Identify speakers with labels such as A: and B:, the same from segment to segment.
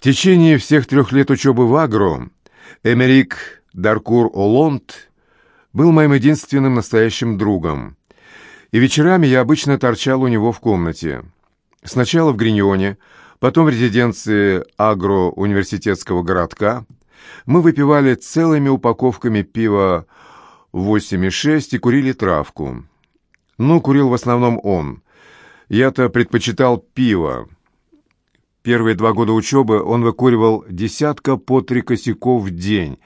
A: В течение всех трех лет учебы в Агро Эмерик Даркур Олонд был моим единственным настоящим другом. И вечерами я обычно торчал у него в комнате. Сначала в Гриньоне, потом в резиденции Агро-университетского городка. Мы выпивали целыми упаковками пива 8,6 и курили травку. Ну, курил в основном он. Я-то предпочитал пиво. Первые два года учебы он выкуривал десятка по три косяков в день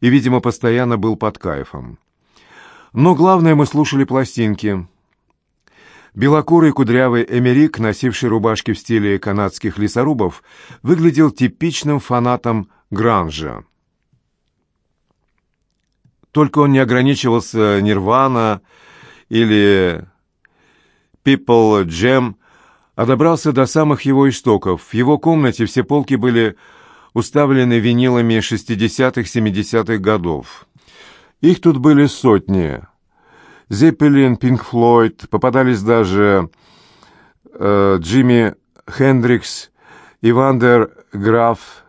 A: и, видимо, постоянно был под кайфом. Но главное, мы слушали пластинки. Белокурый кудрявый Эмерик, носивший рубашки в стиле канадских лесорубов, выглядел типичным фанатом гранжа. Только он не ограничивался «Нирвана» или «People Jam», а добрался до самых его истоков. В его комнате все полки были уставлены винилами 60-70-х годов. Их тут были сотни. Зеппелин, Пинк Флойд, попадались даже э, Джимми Хендрикс, Ивандер Граф,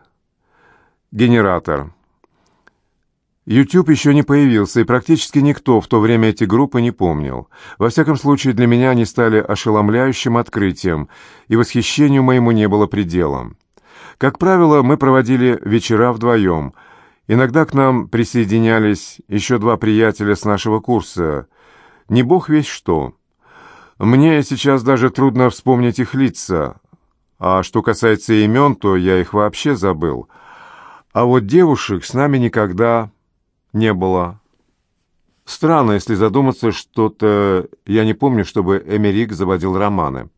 A: Генератор. YouTube еще не появился, и практически никто в то время эти группы не помнил. Во всяком случае, для меня они стали ошеломляющим открытием, и восхищению моему не было предела. Как правило, мы проводили вечера вдвоем. Иногда к нам присоединялись еще два приятеля с нашего курса. Не бог весь что. Мне сейчас даже трудно вспомнить их лица. А что касается имен, то я их вообще забыл. А вот девушек с нами никогда не было. Странно, если задуматься, что-то я не помню, чтобы Эмерик заводил романы.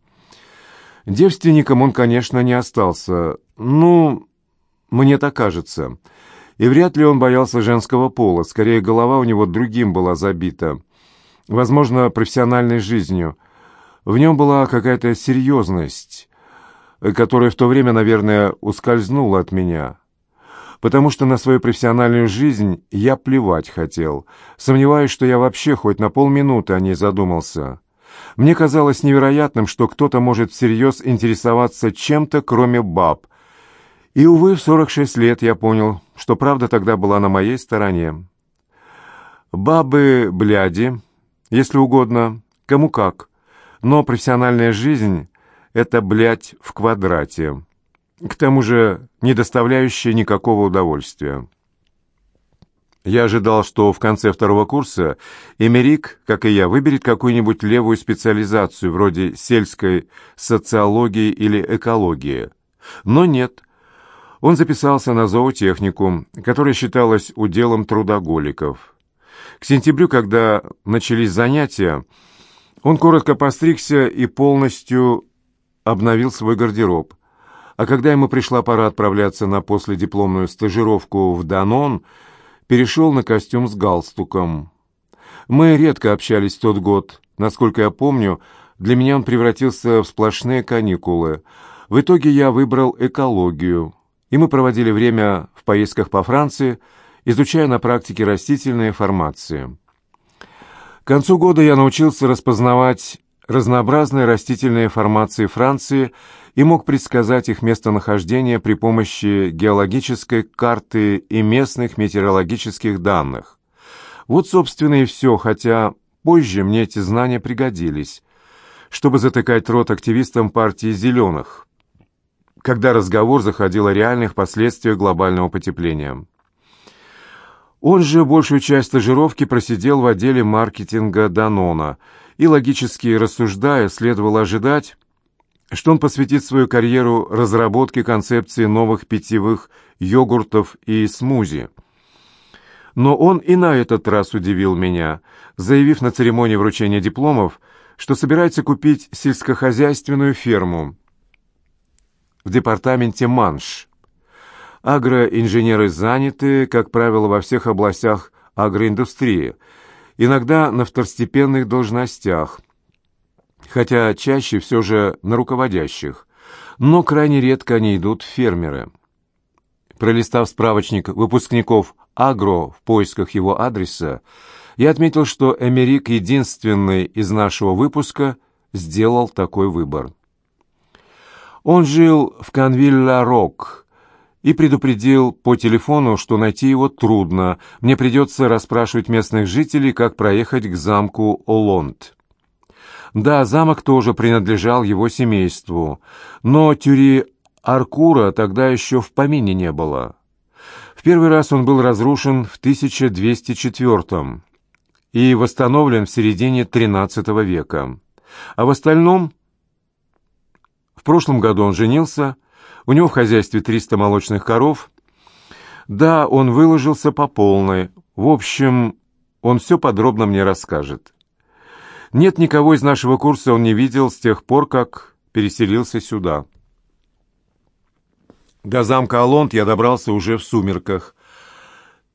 A: Девственником он, конечно, не остался. Ну, мне так кажется. И вряд ли он боялся женского пола. Скорее, голова у него другим была забита. Возможно, профессиональной жизнью. В нем была какая-то серьезность, которая в то время, наверное, ускользнула от меня потому что на свою профессиональную жизнь я плевать хотел. Сомневаюсь, что я вообще хоть на полминуты о ней задумался. Мне казалось невероятным, что кто-то может всерьез интересоваться чем-то, кроме баб. И, увы, в 46 лет я понял, что правда тогда была на моей стороне. Бабы-бляди, если угодно, кому как. Но профессиональная жизнь — это, блядь, в квадрате к тому же не доставляющее никакого удовольствия. Я ожидал, что в конце второго курса Эмерик, как и я, выберет какую-нибудь левую специализацию, вроде сельской социологии или экологии. Но нет. Он записался на зоотехнику, которая считалась уделом трудоголиков. К сентябрю, когда начались занятия, он коротко постригся и полностью обновил свой гардероб – а когда ему пришла пора отправляться на последипломную стажировку в Данон, перешел на костюм с галстуком. Мы редко общались тот год. Насколько я помню, для меня он превратился в сплошные каникулы. В итоге я выбрал экологию, и мы проводили время в поездках по Франции, изучая на практике растительные формации. К концу года я научился распознавать разнообразные растительные формации Франции – и мог предсказать их местонахождение при помощи геологической карты и местных метеорологических данных. Вот, собственно, и все, хотя позже мне эти знания пригодились, чтобы затыкать рот активистам партии «Зеленых», когда разговор заходил о реальных последствиях глобального потепления. Он же большую часть стажировки просидел в отделе маркетинга Данона, и, логически рассуждая, следовало ожидать, что он посвятит свою карьеру разработке концепции новых питьевых йогуртов и смузи. Но он и на этот раз удивил меня, заявив на церемонии вручения дипломов, что собирается купить сельскохозяйственную ферму в департаменте Манш. Агроинженеры заняты, как правило, во всех областях агроиндустрии, иногда на второстепенных должностях – хотя чаще все же на руководящих, но крайне редко они идут в фермеры. Пролистав справочник выпускников «Агро» в поисках его адреса, я отметил, что Эмерик, единственный из нашего выпуска, сделал такой выбор. Он жил в Канвилла-Рок, и предупредил по телефону, что найти его трудно, мне придется расспрашивать местных жителей, как проехать к замку Олонд. Да, замок тоже принадлежал его семейству, но Тюри Аркура тогда еще в помине не было. В первый раз он был разрушен в 1204 и восстановлен в середине XIII века. А в остальном... В прошлом году он женился, у него в хозяйстве 300 молочных коров. Да, он выложился по полной. В общем, он все подробно мне расскажет. Нет никого из нашего курса он не видел с тех пор, как переселился сюда. До замка Алонт я добрался уже в сумерках.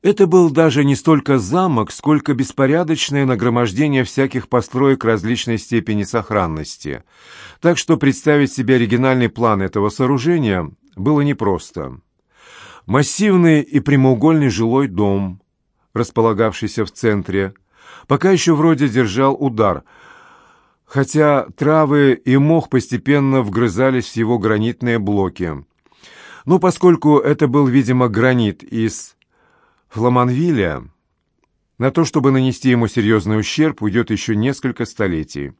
A: Это был даже не столько замок, сколько беспорядочное нагромождение всяких построек различной степени сохранности. Так что представить себе оригинальный план этого сооружения было непросто. Массивный и прямоугольный жилой дом, располагавшийся в центре, пока еще вроде держал удар, хотя травы и мох постепенно вгрызались в его гранитные блоки. Но поскольку это был, видимо, гранит из Фламанвиля, на то, чтобы нанести ему серьезный ущерб, уйдет еще несколько столетий.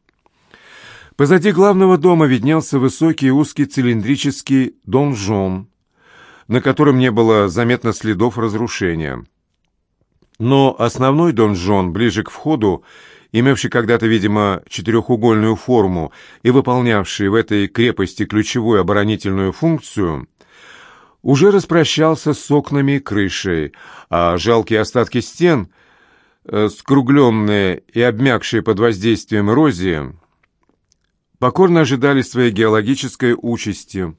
A: Позади главного дома виднелся высокий узкий цилиндрический донжон, на котором не было заметно следов разрушения. Но основной донжон, ближе к входу, имевший когда-то, видимо, четырехугольную форму и выполнявший в этой крепости ключевую оборонительную функцию – уже распрощался с окнами и крышей, а жалкие остатки стен, э, скругленные и обмякшие под воздействием эрозии, покорно ожидали своей геологической участи.